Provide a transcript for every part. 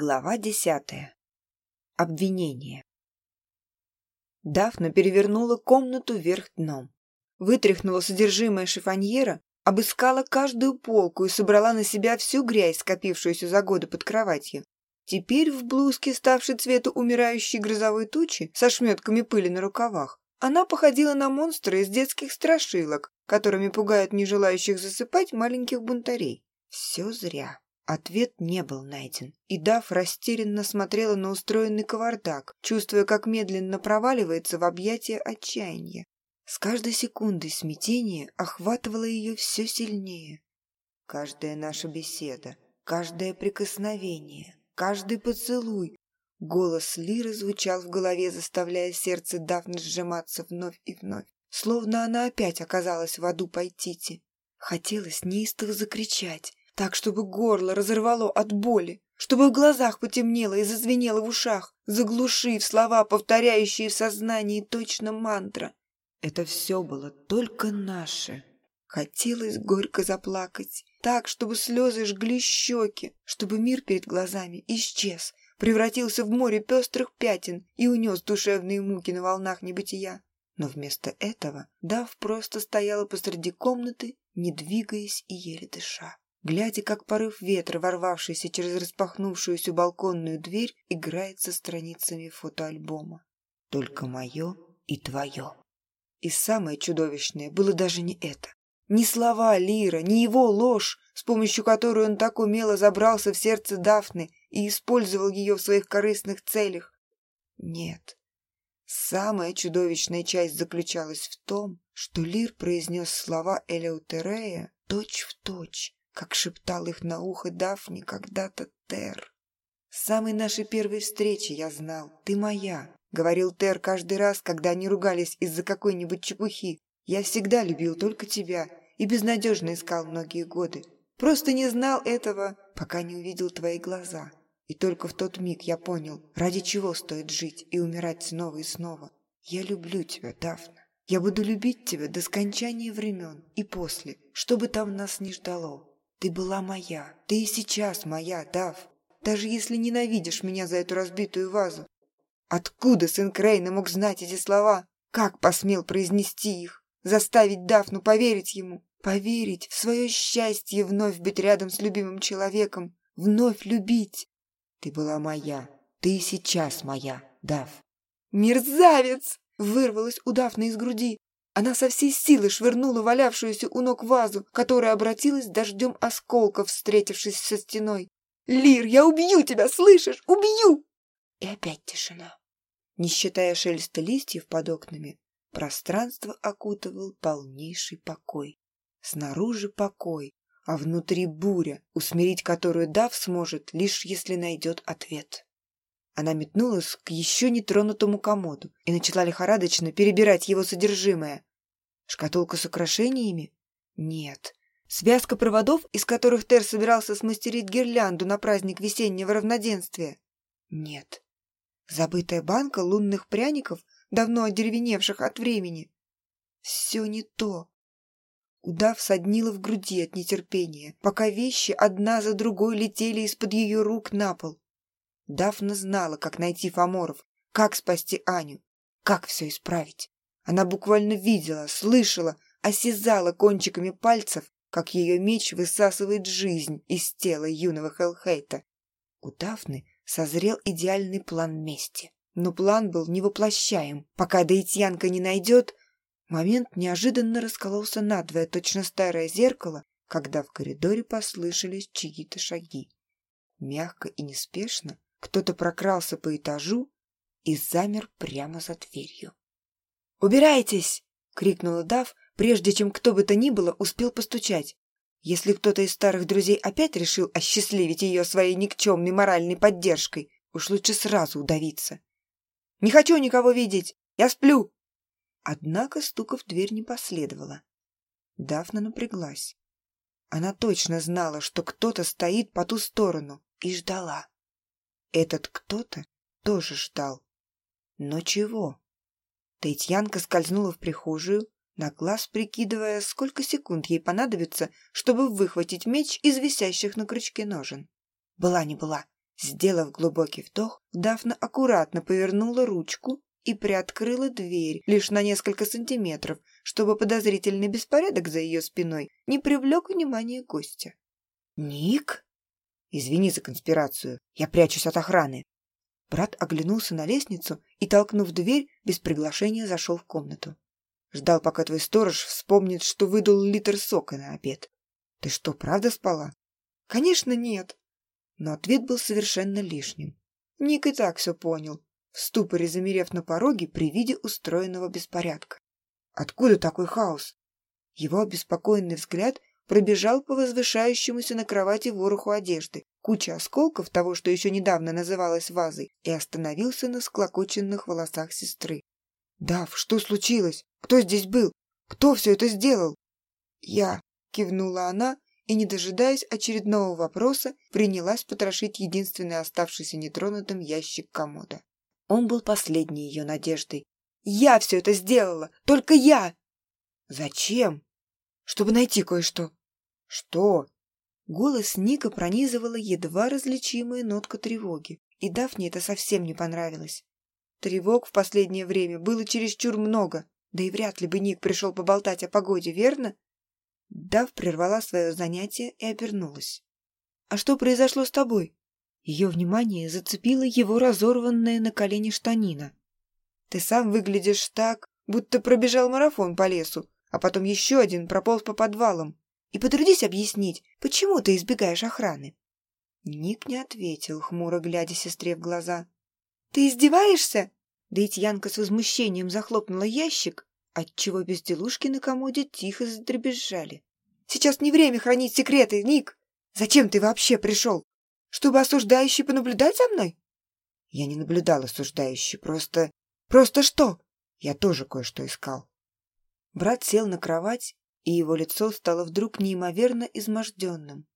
Глава десятая. Обвинение. Дафна перевернула комнату вверх дном. Вытряхнула содержимое шифоньера, обыскала каждую полку и собрала на себя всю грязь, скопившуюся за годы под кроватью. Теперь в блузке, ставшей цвету умирающей грозовой тучи, со шметками пыли на рукавах, она походила на монстра из детских страшилок, которыми пугают не желающих засыпать маленьких бунтарей. Все зря. Ответ не был найден, и Дав растерянно смотрела на устроенный кавардак, чувствуя, как медленно проваливается в объятия отчаяния. С каждой секундой смятение охватывало ее все сильнее. Каждая наша беседа, каждое прикосновение, каждый поцелуй. Голос Лиры звучал в голове, заставляя сердце Дафны сжиматься вновь и вновь, словно она опять оказалась в аду Пайтити. Хотелось неистово закричать, так, чтобы горло разорвало от боли, чтобы в глазах потемнело и зазвенело в ушах, заглушив слова, повторяющие в сознании точно мантра. Это все было только наше. Хотелось горько заплакать, так, чтобы слезы жгли щеки, чтобы мир перед глазами исчез, превратился в море пестрых пятен и унес душевные муки на волнах небытия. Но вместо этого Дав просто стояла посреди комнаты, не двигаясь и еле дыша глядя, как порыв ветра, ворвавшийся через распахнувшуюся балконную дверь, играет со страницами фотоальбома. Только мое и твое. И самое чудовищное было даже не это. Ни слова Лира, ни его ложь, с помощью которой он так умело забрался в сердце Дафны и использовал ее в своих корыстных целях. Нет. Самая чудовищная часть заключалась в том, что Лир произнес слова Элеутерея точь шептал их на ухо Дафни когда-то Тер. С самой нашей первой встречи я знал, ты моя, говорил Тер каждый раз, когда они ругались из-за какой-нибудь чепухи. Я всегда любил только тебя и безнадежно искал многие годы. Просто не знал этого, пока не увидел твои глаза. И только в тот миг я понял, ради чего стоит жить и умирать снова и снова. Я люблю тебя, Дафна. Я буду любить тебя до скончания времен и после, что бы там нас ни ждало. Ты была моя. Ты и сейчас моя, Дав. Даже если ненавидишь меня за эту разбитую вазу. Откуда сын Крейна мог знать эти слова? Как посмел произнести их? Заставить Дафну поверить ему? Поверить в свое счастье вновь быть рядом с любимым человеком? Вновь любить? Ты была моя. Ты и сейчас моя, Дав. «Мерзавец!» — вырвалась у Дафны из груди. Она со всей силы швырнула валявшуюся у ног вазу, которая обратилась дождем осколков, встретившись со стеной. «Лир, я убью тебя, слышишь? Убью!» И опять тишина. Не считая шелеста листьев под окнами, пространство окутывал полнейший покой. Снаружи покой, а внутри буря, усмирить которую Дав сможет, лишь если найдет ответ. Она метнулась к еще нетронутому комоду и начала лихорадочно перебирать его содержимое. Шкатулка с украшениями? Нет. Связка проводов, из которых Тер собирался смастерить гирлянду на праздник весеннего равноденствия? Нет. Забытая банка лунных пряников, давно одеревеневших от времени? Все не то. Удав соднила в груди от нетерпения, пока вещи одна за другой летели из-под ее рук на пол. Дафна знала, как найти Фоморов, как спасти Аню, как все исправить. Она буквально видела, слышала, осязала кончиками пальцев, как ее меч высасывает жизнь из тела юного Хелхейта. У Дафны созрел идеальный план мести. Но план был невоплощаем. Пока Даитьянка не найдет... Момент неожиданно раскололся надвое, точно старое зеркало, когда в коридоре послышались чьи-то шаги. Мягко и неспешно кто-то прокрался по этажу и замер прямо за дверью. «Убирайтесь!» — крикнула Дав, прежде чем кто бы то ни было успел постучать. Если кто-то из старых друзей опять решил осчастливить ее своей никчемной моральной поддержкой, уж лучше сразу удавиться. «Не хочу никого видеть! Я сплю!» Однако стука в дверь не последовало. Дафна напряглась. Она точно знала, что кто-то стоит по ту сторону, и ждала. Этот кто-то тоже ждал. Но чего? Таитьянка скользнула в прихожую, на глаз прикидывая, сколько секунд ей понадобится, чтобы выхватить меч из висящих на крючке ножен. Была не была. Сделав глубокий вдох, Дафна аккуратно повернула ручку и приоткрыла дверь лишь на несколько сантиметров, чтобы подозрительный беспорядок за ее спиной не привлек внимание гостя. «Ник?» «Извини за конспирацию, я прячусь от охраны». Брат оглянулся на лестницу и, толкнув дверь, без приглашения зашел в комнату. Ждал, пока твой сторож вспомнит, что выдал литр сока на обед. Ты что, правда спала? Конечно, нет. Но ответ был совершенно лишним. Ник и так все понял, в ступоре замерев на пороге при виде устроенного беспорядка. Откуда такой хаос? Его обеспокоенный взгляд пробежал по возвышающемуся на кровати вороху одежды, куча осколков того, что еще недавно называлось вазой, и остановился на склокоченных волосах сестры. «Дав, что случилось? Кто здесь был? Кто все это сделал?» «Я», — кивнула она, и, не дожидаясь очередного вопроса, принялась потрошить единственный оставшийся нетронутым ящик комода. Он был последней ее надеждой. «Я все это сделала! Только я!» «Зачем?» «Чтобы найти кое-что». «Что?» Голос Ника пронизывала едва различимая нотка тревоги, и Дафне это совсем не понравилось. Тревог в последнее время было чересчур много, да и вряд ли бы Ник пришел поболтать о погоде, верно? Дав прервала свое занятие и обернулась. «А что произошло с тобой?» Ее внимание зацепило его разорванная на колени штанина. «Ты сам выглядишь так, будто пробежал марафон по лесу, а потом еще один прополз по подвалам. И потрудись объяснить, почему ты избегаешь охраны?» Ник не ответил, хмуро глядя сестре в глаза. «Ты издеваешься?» Даитьянка с возмущением захлопнула ящик, отчего безделушки на комоде тихо задребезжали. «Сейчас не время хранить секреты, Ник! Зачем ты вообще пришел? Чтобы осуждающий понаблюдать за мной?» Я не наблюдал осуждающий, просто... Просто что? Я тоже кое-что искал. Брат сел на кровать и его лицо стало вдруг неимоверно изможденным.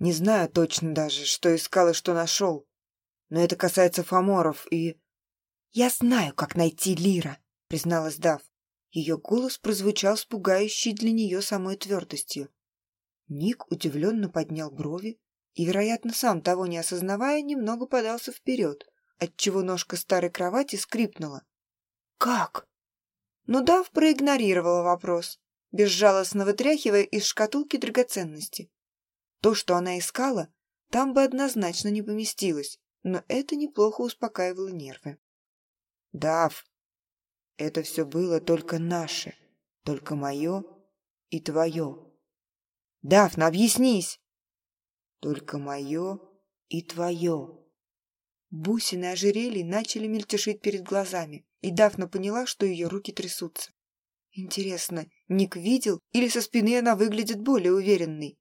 Не знаю точно даже, что искал и что нашел, но это касается фаморов и... «Я знаю, как найти Лира», — призналась Дав. Ее голос прозвучал с пугающей для нее самой твердостью. Ник удивленно поднял брови и, вероятно, сам того не осознавая, немного подался вперед, отчего ножка старой кровати скрипнула. «Как?» Но Дав проигнорировала вопрос безжалостно вытряхивая из шкатулки драгоценности. То, что она искала, там бы однозначно не поместилось, но это неплохо успокаивало нервы. «Дав, это все было только наше, только мое и твое. Дафна, объяснись!» «Только мое и твое». Бусины ожерелий начали мельтешить перед глазами, и Дафна поняла, что ее руки трясутся. Интересно, Ник видел или со спины она выглядит более уверенной?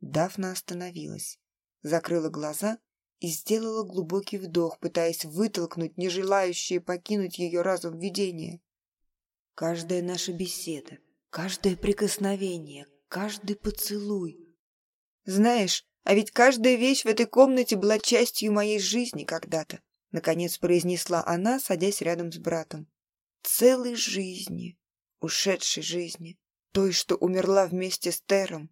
Дафна остановилась, закрыла глаза и сделала глубокий вдох, пытаясь вытолкнуть нежелающее покинуть ее разум видение. Каждая наша беседа, каждое прикосновение, каждый поцелуй. Знаешь, а ведь каждая вещь в этой комнате была частью моей жизни когда-то, наконец произнесла она, садясь рядом с братом. Целой жизни ушедшей жизни, той, что умерла вместе с Тером.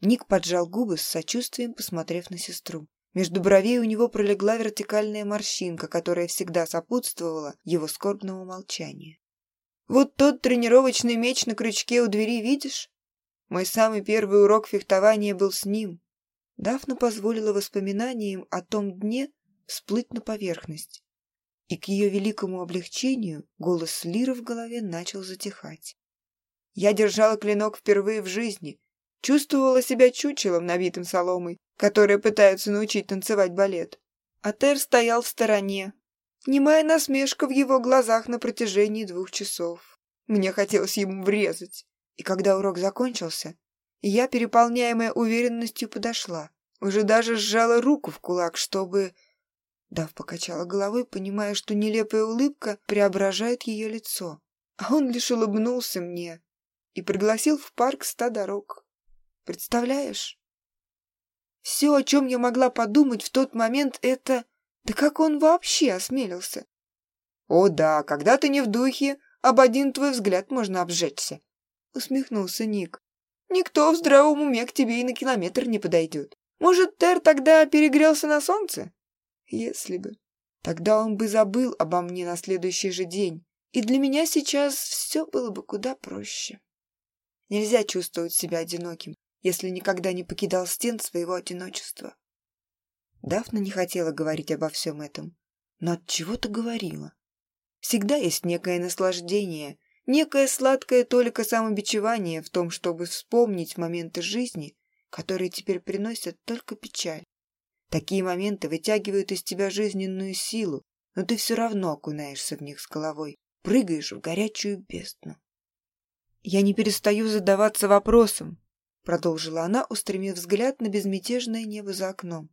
Ник поджал губы с сочувствием, посмотрев на сестру. Между бровей у него пролегла вертикальная морщинка, которая всегда сопутствовала его скорбному молчанию. «Вот тот тренировочный меч на крючке у двери, видишь? Мой самый первый урок фехтования был с ним». Дафна позволила воспоминаниям о том дне всплыть на поверхность и к ее великому облегчению голос Лиры в голове начал затихать. Я держала клинок впервые в жизни, чувствовала себя чучелом, набитым соломой, которое пытаются научить танцевать балет. А Тер стоял в стороне. Немая насмешка в его глазах на протяжении двух часов. Мне хотелось ему врезать. И когда урок закончился, я, переполняемая уверенностью, подошла. Уже даже сжала руку в кулак, чтобы Дав покачала головой, понимая, что нелепая улыбка преображает ее лицо. А он лишь улыбнулся мне и пригласил в парк ста дорог. Представляешь? Все, о чем я могла подумать в тот момент, это... Да как он вообще осмелился? О да, когда ты не в духе, об один твой взгляд можно обжечься. Усмехнулся Ник. Никто в здравом уме к тебе и на километр не подойдет. Может, Тер тогда перегрелся на солнце? Если бы. Тогда он бы забыл обо мне на следующий же день, и для меня сейчас все было бы куда проще. Нельзя чувствовать себя одиноким, если никогда не покидал стен своего одиночества. Дафна не хотела говорить обо всем этом, но от чего-то говорила. Всегда есть некое наслаждение, некое сладкое толика самобичевания в том, чтобы вспомнить моменты жизни, которые теперь приносят только печаль. Такие моменты вытягивают из тебя жизненную силу, но ты все равно окунаешься в них с головой, прыгаешь в горячую бездну. «Я не перестаю задаваться вопросом», — продолжила она, устремив взгляд на безмятежное небо за окном.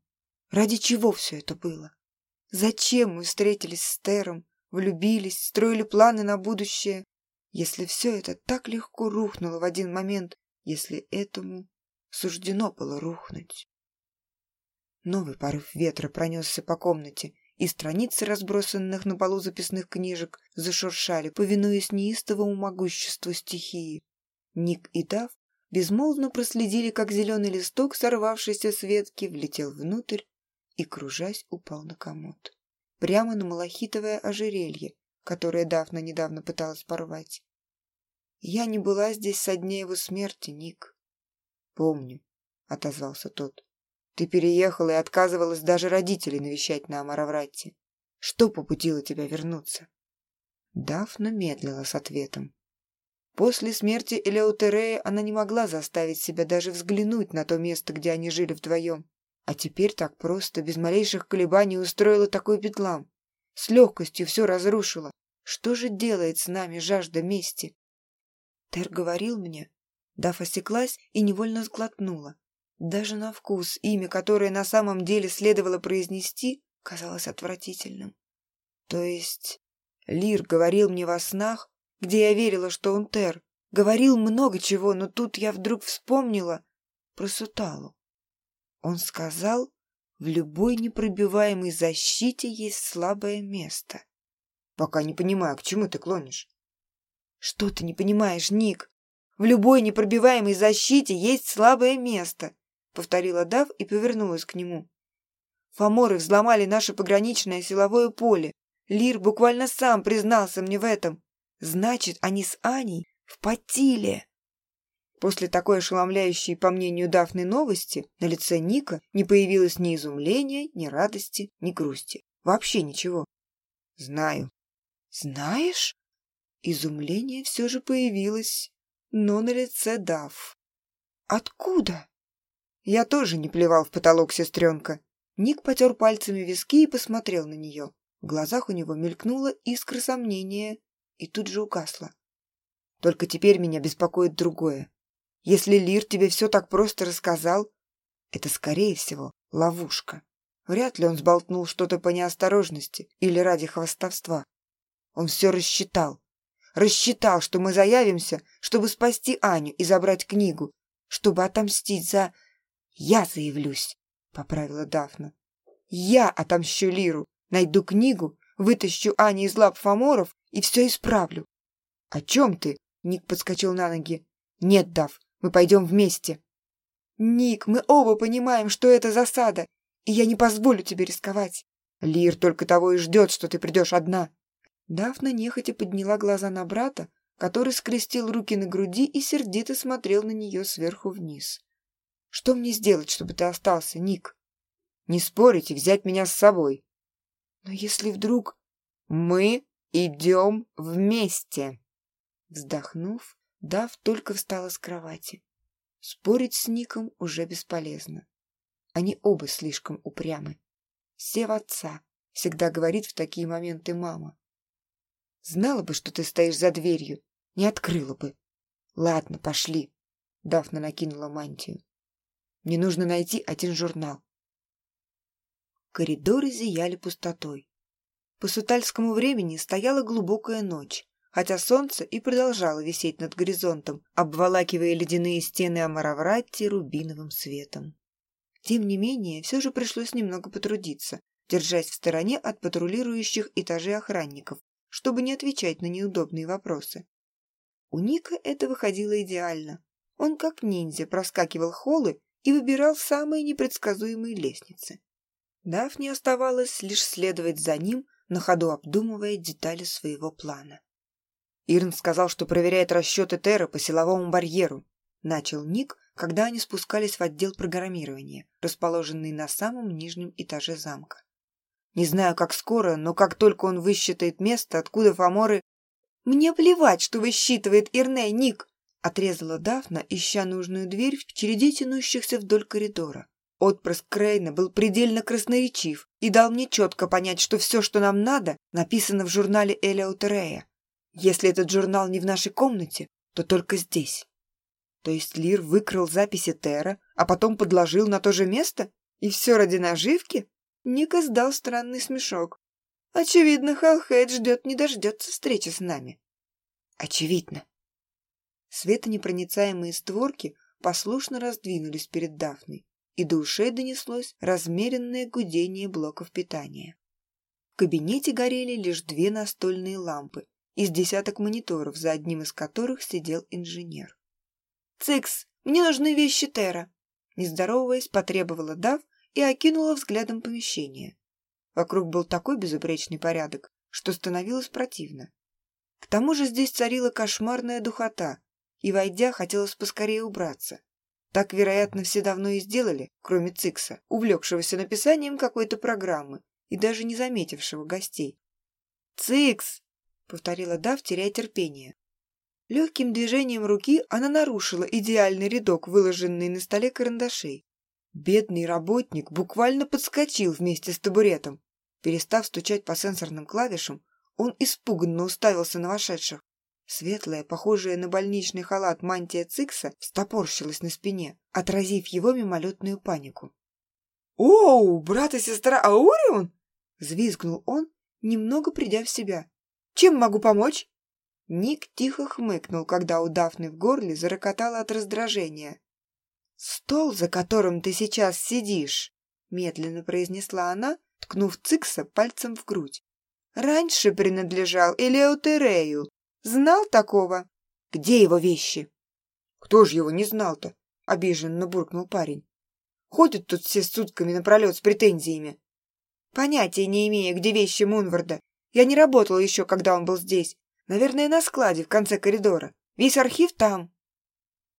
«Ради чего все это было? Зачем мы встретились с Тером, влюбились, строили планы на будущее, если все это так легко рухнуло в один момент, если этому суждено было рухнуть?» Новый порыв ветра пронесся по комнате, и страницы разбросанных на полу записных книжек зашуршали, повинуясь неистовому могуществу стихии. Ник и Дав безмолвно проследили, как зеленый листок, сорвавшийся с ветки, влетел внутрь и, кружась, упал на комод. Прямо на малахитовое ожерелье, которое Дафна недавно пыталась порвать. «Я не была здесь со дня его смерти, Ник». «Помню», — отозвался тот. Ты переехала и отказывалась даже родителей навещать на Амаравратте. Что побудило тебя вернуться?» Дафна медлила с ответом. После смерти Элеутерея она не могла заставить себя даже взглянуть на то место, где они жили вдвоем. А теперь так просто, без малейших колебаний, устроила такой бедлам. С легкостью все разрушила. Что же делает с нами жажда мести? Тер говорил мне. Даф осеклась и невольно сглотнула. Даже на вкус имя, которое на самом деле следовало произнести, казалось отвратительным. То есть Лир говорил мне во снах, где я верила, что он Тер. Говорил много чего, но тут я вдруг вспомнила про Суталу. Он сказал, в любой непробиваемой защите есть слабое место. Пока не понимаю, к чему ты клонишь. Что ты не понимаешь, Ник? В любой непробиваемой защите есть слабое место повторила Дав и повернулась к нему. Фоморы взломали наше пограничное силовое поле. Лир буквально сам признался мне в этом. Значит, они с Аней в Патиле. После такой ошеломляющей, по мнению Дафны, новости на лице Ника не появилось ни изумления, ни радости, ни грусти. Вообще ничего. Знаю. Знаешь? Изумление все же появилось, но на лице Дав. Откуда? Я тоже не плевал в потолок, сестренка. Ник потер пальцами виски и посмотрел на нее. В глазах у него мелькнула искра сомнения и тут же угасла. Только теперь меня беспокоит другое. Если Лир тебе все так просто рассказал, это, скорее всего, ловушка. Вряд ли он сболтнул что-то по неосторожности или ради хвостовства. Он все рассчитал. Рассчитал, что мы заявимся, чтобы спасти Аню и забрать книгу, чтобы отомстить за «Я заявлюсь», — поправила Дафна. «Я отомщу Лиру, найду книгу, вытащу Ани из лап Фоморов и все исправлю». «О чем ты?» — Ник подскочил на ноги. «Нет, Дав, мы пойдем вместе». «Ник, мы оба понимаем, что это засада, и я не позволю тебе рисковать». «Лир только того и ждет, что ты придешь одна». Дафна нехотя подняла глаза на брата, который скрестил руки на груди и сердито смотрел на нее сверху вниз. Что мне сделать, чтобы ты остался, Ник? Не спорить и взять меня с собой. Но если вдруг... Мы идем вместе. Вздохнув, Дав только встала с кровати. Спорить с Ником уже бесполезно. Они оба слишком упрямы. Все в отца, всегда говорит в такие моменты мама. Знала бы, что ты стоишь за дверью, не открыла бы. Ладно, пошли. Дафна накинула мантию. Мне нужно найти один журнал. Коридоры зияли пустотой. По сутальскому времени стояла глубокая ночь, хотя солнце и продолжало висеть над горизонтом, обволакивая ледяные стены Амаравратти рубиновым светом. Тем не менее, все же пришлось немного потрудиться, держась в стороне от патрулирующих этажей охранников, чтобы не отвечать на неудобные вопросы. У Ника это выходило идеально. Он как ниндзя проскакивал холлы и выбирал самые непредсказуемые лестницы. Дафне оставалось лишь следовать за ним, на ходу обдумывая детали своего плана. Ирн сказал, что проверяет расчеты Терра по силовому барьеру. Начал Ник, когда они спускались в отдел программирования, расположенный на самом нижнем этаже замка. Не знаю, как скоро, но как только он высчитает место, откуда Фоморы... «Мне плевать, что высчитывает Ирне, Ник!» Отрезала Дафна, ища нужную дверь в череде тянущихся вдоль коридора. Отпрыск Крейна был предельно красноречив и дал мне четко понять, что все, что нам надо, написано в журнале Элеутерея. Если этот журнал не в нашей комнате, то только здесь. То есть Лир выкрал записи Тера, а потом подложил на то же место? И все ради наживки? Ник издал странный смешок. Очевидно, Халхейд ждет не дождется встречи с нами. Очевидно. Светонепроницаемые створки послушно раздвинулись перед Дафной, и до ушей донеслось размеренное гудение блоков питания. В кабинете горели лишь две настольные лампы из десяток мониторов, за одним из которых сидел инженер. «Цикс, мне нужны вещи Тера!» Не здороваясь, потребовала Дав и окинула взглядом помещение. Вокруг был такой безупречный порядок, что становилось противно. К тому же здесь царила кошмарная духота, и, войдя, хотелось поскорее убраться. Так, вероятно, все давно и сделали, кроме Цикса, увлекшегося написанием какой-то программы и даже не заметившего гостей. «Цикс!» — повторила Дав, теряя терпение. Легким движением руки она нарушила идеальный рядок, выложенный на столе карандашей. Бедный работник буквально подскочил вместе с табуретом. Перестав стучать по сенсорным клавишам, он испуганно уставился на вошедших. Светлая, похожая на больничный халат мантия Цикса, встопорщилась на спине, отразив его мимолетную панику. «Оу, брат и сестра Аурион!» — взвизгнул он, немного придя в себя. «Чем могу помочь?» Ник тихо хмыкнул, когда у Дафны в горле зарокотало от раздражения. «Стол, за которым ты сейчас сидишь», — медленно произнесла она, ткнув Цикса пальцем в грудь. «Раньше принадлежал Элеутерею, Знал такого? Где его вещи? Кто же его не знал-то? Обиженно буркнул парень. Ходят тут все сутками напролет с претензиями. Понятия не имея, где вещи Мунварда. Я не работала еще, когда он был здесь. Наверное, на складе в конце коридора. Весь архив там.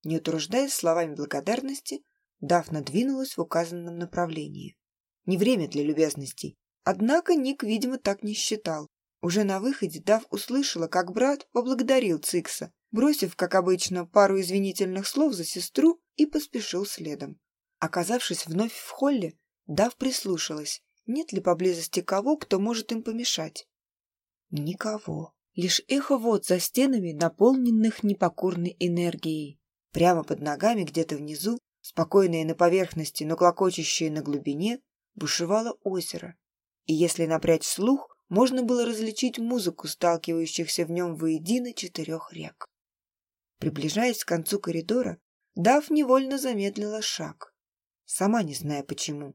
Не утруждаясь словами благодарности, Дафна двинулась в указанном направлении. Не время для любезностей. Однако Ник, видимо, так не считал. Уже на выходе Дав услышала, как брат поблагодарил Цикса, бросив, как обычно, пару извинительных слов за сестру и поспешил следом. Оказавшись вновь в холле, Дав прислушалась, нет ли поблизости кого, кто может им помешать. Никого. Лишь эхо вод за стенами, наполненных непокорной энергией. Прямо под ногами, где-то внизу, спокойное на поверхности, но клокочущее на глубине, бушевало озеро. И если напрячь слух, можно было различить музыку сталкивающихся в нем воедино четырех рек. Приближаясь к концу коридора, Дав невольно замедлила шаг, сама не зная почему.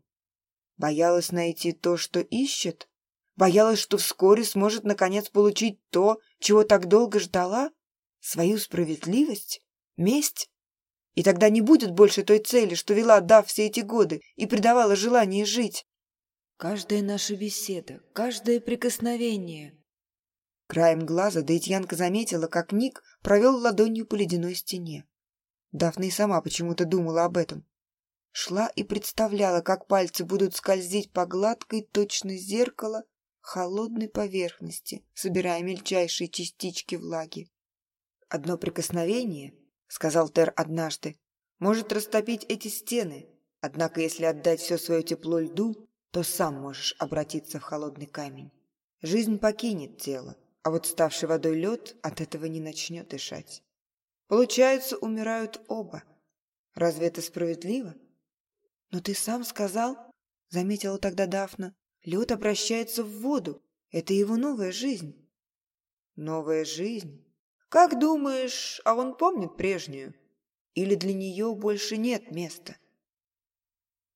Боялась найти то, что ищет? Боялась, что вскоре сможет наконец получить то, чего так долго ждала? Свою справедливость? Месть? И тогда не будет больше той цели, что вела Дав все эти годы и придавала желание жить. Каждая наша беседа, каждое прикосновение. Краем глаза Дейтьянка заметила, как Ник провел ладонью по ледяной стене. Дафна и сама почему-то думала об этом. Шла и представляла, как пальцы будут скользить по гладкой, точно зеркала, холодной поверхности, собирая мельчайшие частички влаги. «Одно прикосновение, — сказал Тер однажды, — может растопить эти стены, однако если отдать все свое тепло льду, то сам можешь обратиться в холодный камень. Жизнь покинет тело, а вот ставший водой лед от этого не начнет дышать. Получается, умирают оба. Разве это справедливо? Но ты сам сказал, заметила тогда Дафна, лед обращается в воду. Это его новая жизнь. Новая жизнь? Как думаешь, а он помнит прежнюю? Или для нее больше нет места?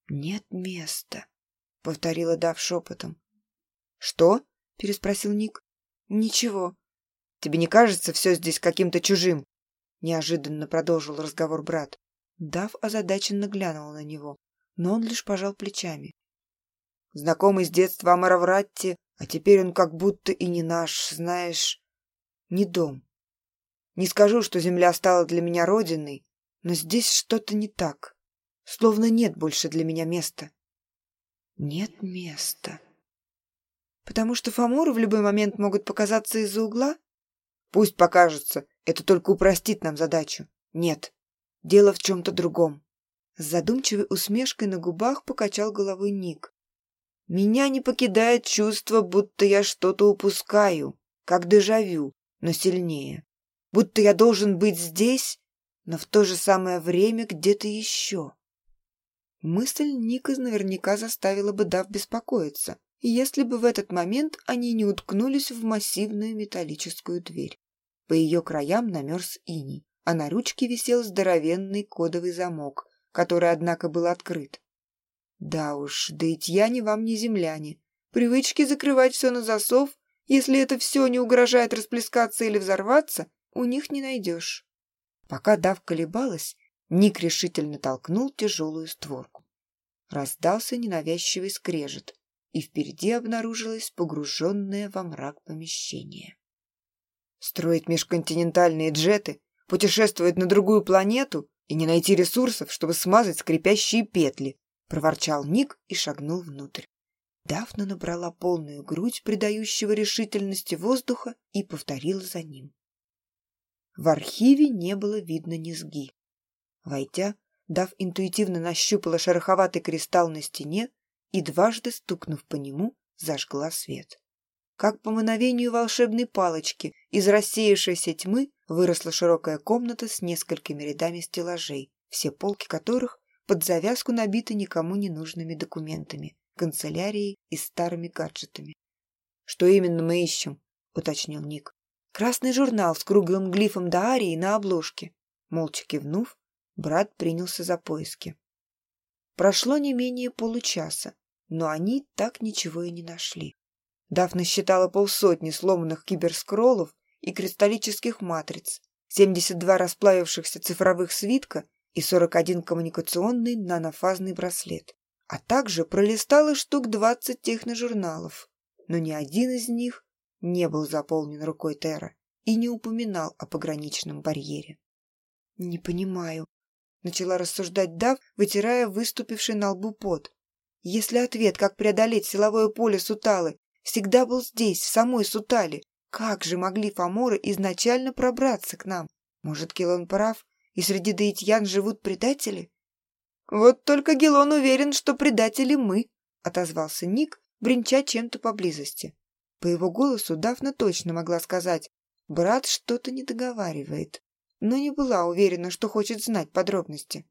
Нет места, повторила Дав шепотом. «Что?» — переспросил Ник. «Ничего. Тебе не кажется все здесь каким-то чужим?» Неожиданно продолжил разговор брат. Дав озадаченно глянул на него, но он лишь пожал плечами. Знакомый с детства Амаравратти, а теперь он как будто и не наш, знаешь, не дом. Не скажу, что земля стала для меня родиной, но здесь что-то не так. Словно нет больше для меня места. Нет места. Потому что фаморы в любой момент могут показаться из-за угла? Пусть покажется, это только упростит нам задачу. Нет, дело в чем-то другом. С задумчивой усмешкой на губах покачал головой Ник. Меня не покидает чувство, будто я что-то упускаю, как дежавю, но сильнее. Будто я должен быть здесь, но в то же самое время где-то еще. Мысль Ника наверняка заставила бы Дав беспокоиться, если бы в этот момент они не уткнулись в массивную металлическую дверь. По ее краям намерз иней, а на ручке висел здоровенный кодовый замок, который, однако, был открыт. Да уж, да и тьяне вам не земляне. Привычки закрывать все на засов, если это все не угрожает расплескаться или взорваться, у них не найдешь. Пока Дав колебалась, Ник решительно толкнул тяжелую створку. Раздался ненавязчивый скрежет, и впереди обнаружилось погруженное во мрак помещение. Строить межконтинентальные джеты, путешествовать на другую планету и не найти ресурсов, чтобы смазать скрипящие петли, проворчал Ник и шагнул внутрь. Дафна набрала полную грудь придающего решительности воздуха и повторила за ним. В архиве не было видно низги. Войдя, Дав интуитивно нащупала шероховатый кристалл на стене и, дважды стукнув по нему, зажгла свет. Как по мановению волшебной палочки из рассеявшейся тьмы выросла широкая комната с несколькими рядами стеллажей, все полки которых под завязку набиты никому не нужными документами, канцелярией и старыми гаджетами. «Что именно мы ищем?» — уточнил Ник. Красный журнал с круглым глифом Даарии на обложке. Молча кивнув, брат принялся за поиски. Прошло не менее получаса, но они так ничего и не нашли. Дафна считала полсотни сломанных киберскроллов и кристаллических матриц, 72 расплавившихся цифровых свитка и 41 коммуникационный нанофазный браслет, а также пролистала штук 20 техножурналов, но ни один из них не был заполнен рукой Тера и не упоминал о пограничном барьере. «Не понимаю», — начала рассуждать Дав, вытирая выступивший на лбу пот. «Если ответ, как преодолеть силовое поле Суталы, всегда был здесь, в самой Сутале, как же могли фаморы изначально пробраться к нам? Может, Келон прав, и среди даитьян живут предатели?» «Вот только Гелон уверен, что предатели мы», — отозвался Ник, бренча чем-то поблизости. По его голосу Дафна точно могла сказать «брат что-то не договаривает», но не была уверена, что хочет знать подробности.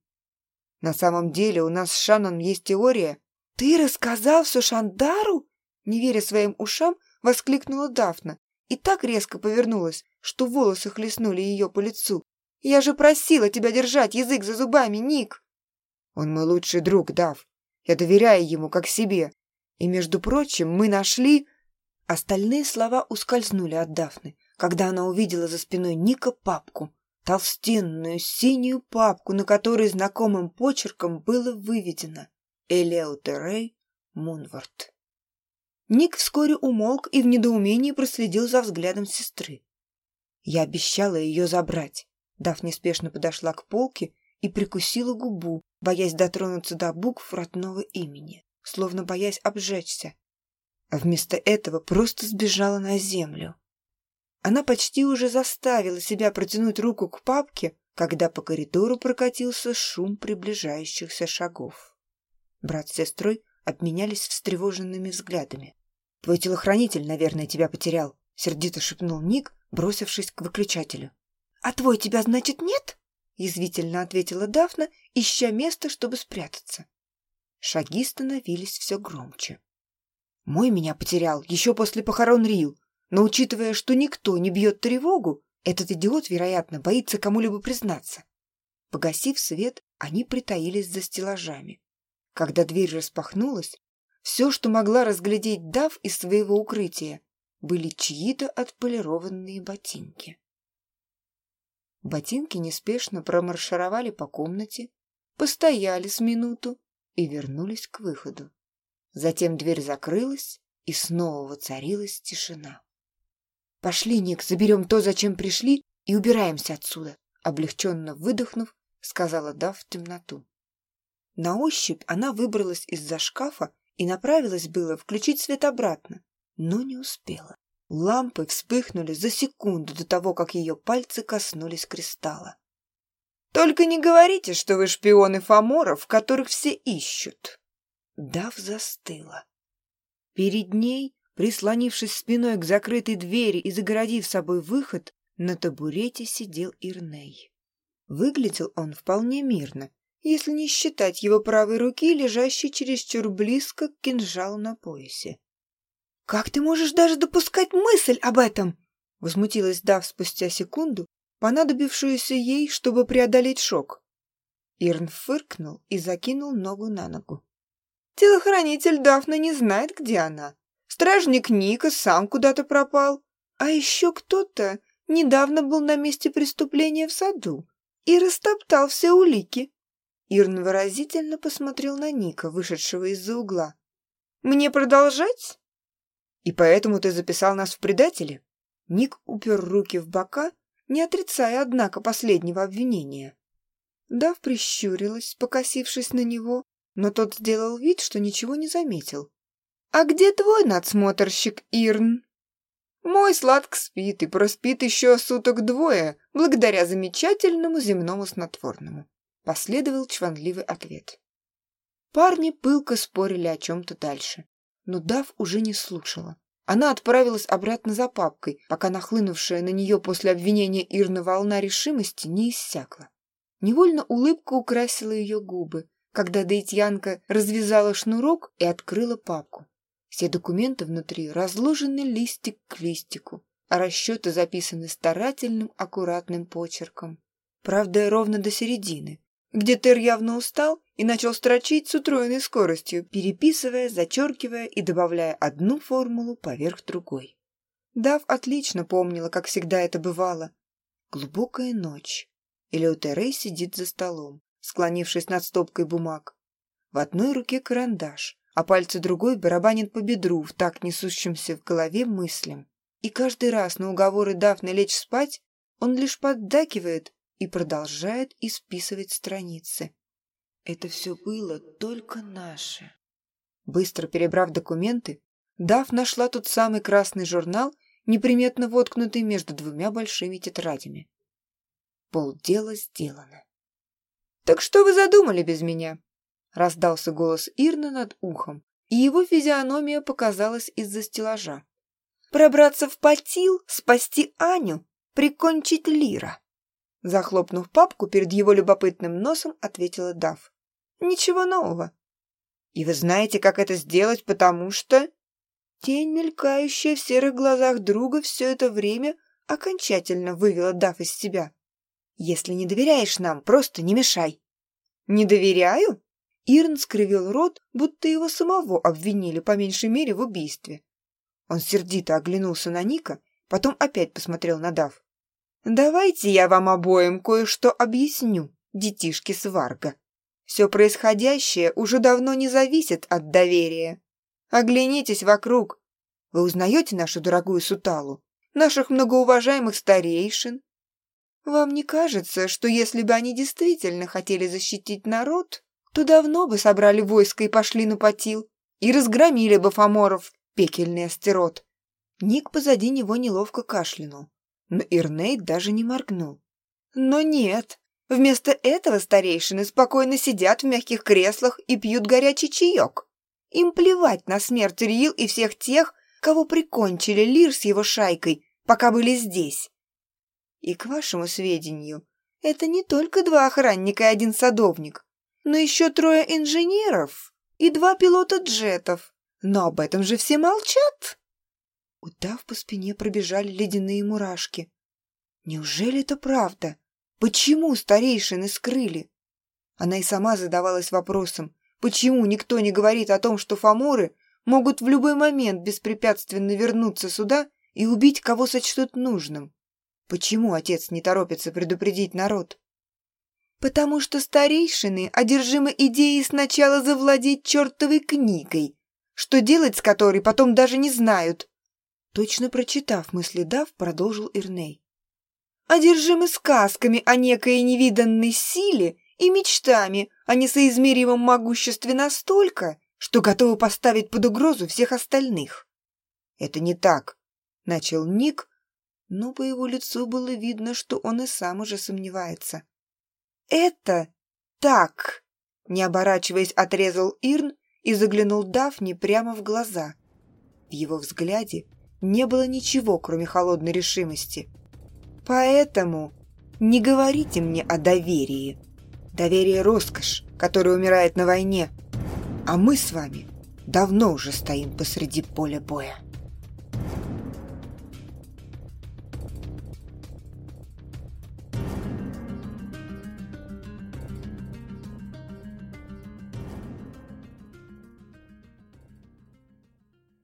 «На самом деле у нас с Шаном есть теория». «Ты рассказал все Шандару?» Не веря своим ушам, воскликнула Дафна и так резко повернулась, что волосы хлестнули ее по лицу. «Я же просила тебя держать язык за зубами, Ник!» «Он мой лучший друг, Дав. Я доверяю ему, как себе. И, между прочим, мы нашли...» Остальные слова ускользнули от Дафны, когда она увидела за спиной Ника папку, толстенную синюю папку, на которой знакомым почерком было выведено «Элеутерей Мунвард». Ник вскоре умолк и в недоумении проследил за взглядом сестры. Я обещала ее забрать. Дав неспешно подошла к полке и прикусила губу, боясь дотронуться до букв родного имени, словно боясь обжечься а вместо этого просто сбежала на землю. Она почти уже заставила себя протянуть руку к папке, когда по коридору прокатился шум приближающихся шагов. Брат с сестрой обменялись встревоженными взглядами. «Твой телохранитель, наверное, тебя потерял», — сердито шепнул Ник, бросившись к выключателю. «А твой тебя, значит, нет?» — язвительно ответила Дафна, ища место, чтобы спрятаться. Шаги становились все громче. Мой меня потерял еще после похорон Рил, но учитывая, что никто не бьет тревогу, этот идиот, вероятно, боится кому-либо признаться. Погасив свет, они притаились за стеллажами. Когда дверь распахнулась, все, что могла разглядеть Дав из своего укрытия, были чьи-то отполированные ботинки. Ботинки неспешно промаршировали по комнате постояли с минуту и вернулись к выходу. Затем дверь закрылась, и снова воцарилась тишина. «Пошли, Ник, заберем то, зачем пришли, и убираемся отсюда», облегченно выдохнув, сказала Дав в темноту. На ощупь она выбралась из-за шкафа и направилась было включить свет обратно, но не успела. Лампы вспыхнули за секунду до того, как ее пальцы коснулись кристалла. «Только не говорите, что вы шпионы Фоморов, которых все ищут!» Дав застыла. Перед ней, прислонившись спиной к закрытой двери и загородив собой выход, на табурете сидел Ирней. Выглядел он вполне мирно, если не считать его правой руки, лежащей чересчур близко к кинжалу на поясе. «Как ты можешь даже допускать мысль об этом?» Возмутилась Дав спустя секунду, понадобившуюся ей, чтобы преодолеть шок. Ирн фыркнул и закинул ногу на ногу. Телохранитель Дафна не знает, где она. Стражник Ника сам куда-то пропал. А еще кто-то недавно был на месте преступления в саду и растоптал все улики. Ирн выразительно посмотрел на Ника, вышедшего из-за угла. «Мне продолжать?» «И поэтому ты записал нас в предатели?» Ник упер руки в бока, не отрицая, однако, последнего обвинения. Дав прищурилась, покосившись на него, но тот сделал вид, что ничего не заметил. «А где твой надсмотрщик, Ирн?» «Мой сладко спит и проспит еще суток двое, благодаря замечательному земному снотворному», последовал чванливый ответ. Парни пылко спорили о чем-то дальше, но Дав уже не слушала. Она отправилась обратно за папкой, пока нахлынувшая на нее после обвинения Ирна волна решимости не иссякла. Невольно улыбка украсила ее губы, когда Дейтьянка развязала шнурок и открыла папку. Все документы внутри разложены листик к листику, а расчеты записаны старательным, аккуратным почерком. Правда, ровно до середины, где Тер явно устал и начал строчить с утроенной скоростью, переписывая, зачеркивая и добавляя одну формулу поверх другой. Дав отлично помнила, как всегда это бывало. Глубокая ночь. Элеутерей сидит за столом склонившись над стопкой бумаг. В одной руке карандаш, а пальцы другой барабанит по бедру в так несущимся в голове мыслям. И каждый раз на уговоры Дафны лечь спать он лишь поддакивает и продолжает исписывать страницы. Это все было только наше. Быстро перебрав документы, Даф нашла тот самый красный журнал, неприметно воткнутый между двумя большими тетрадями. Полдела сделано. «Так что вы задумали без меня?» Раздался голос Ирна над ухом, и его физиономия показалась из-за стеллажа. «Пробраться в потил, спасти Аню, прикончить Лира!» Захлопнув папку перед его любопытным носом, ответила Дав. «Ничего нового». «И вы знаете, как это сделать, потому что...» Тень, мелькающая в серых глазах друга, все это время окончательно вывела Дав из себя. Если не доверяешь нам, просто не мешай». «Не доверяю?» Ирн скривил рот, будто его самого обвинили по меньшей мере в убийстве. Он сердито оглянулся на Ника, потом опять посмотрел на Дав. «Давайте я вам обоим кое-что объясню, детишки Сварга. Все происходящее уже давно не зависит от доверия. Оглянитесь вокруг. Вы узнаете нашу дорогую Суталу, наших многоуважаемых старейшин, вам не кажется, что если бы они действительно хотели защитить народ, то давно бы собрали войско и пошли на потил, и разгромили бы Фоморов, пекельный астерот? Ник позади него неловко кашлянул, но Ирнейд даже не моргнул. Но нет, вместо этого старейшины спокойно сидят в мягких креслах и пьют горячий чаек. Им плевать на смерть Рил и всех тех, кого прикончили Лир с его шайкой, пока были здесь. И, к вашему сведению, это не только два охранника и один садовник, но еще трое инженеров и два пилота джетов. Но об этом же все молчат. Удав по спине пробежали ледяные мурашки. Неужели это правда? Почему старейшины скрыли? Она и сама задавалась вопросом, почему никто не говорит о том, что фаморы могут в любой момент беспрепятственно вернуться сюда и убить, кого сочтут нужным. Почему отец не торопится предупредить народ? Потому что старейшины одержимы идеей сначала завладеть чертовой книгой, что делать с которой потом даже не знают. Точно прочитав мысли Дав, продолжил Ирней. Одержимы сказками о некой невиданной силе и мечтами о несоизмеримом могуществе настолько, что готовы поставить под угрозу всех остальных. «Это не так», — начал Ник, но по его лицу было видно, что он и сам уже сомневается. «Это так!» — не оборачиваясь, отрезал Ирн и заглянул Дафни прямо в глаза. В его взгляде не было ничего, кроме холодной решимости. «Поэтому не говорите мне о доверии. Доверие — роскошь, которая умирает на войне, а мы с вами давно уже стоим посреди поля боя».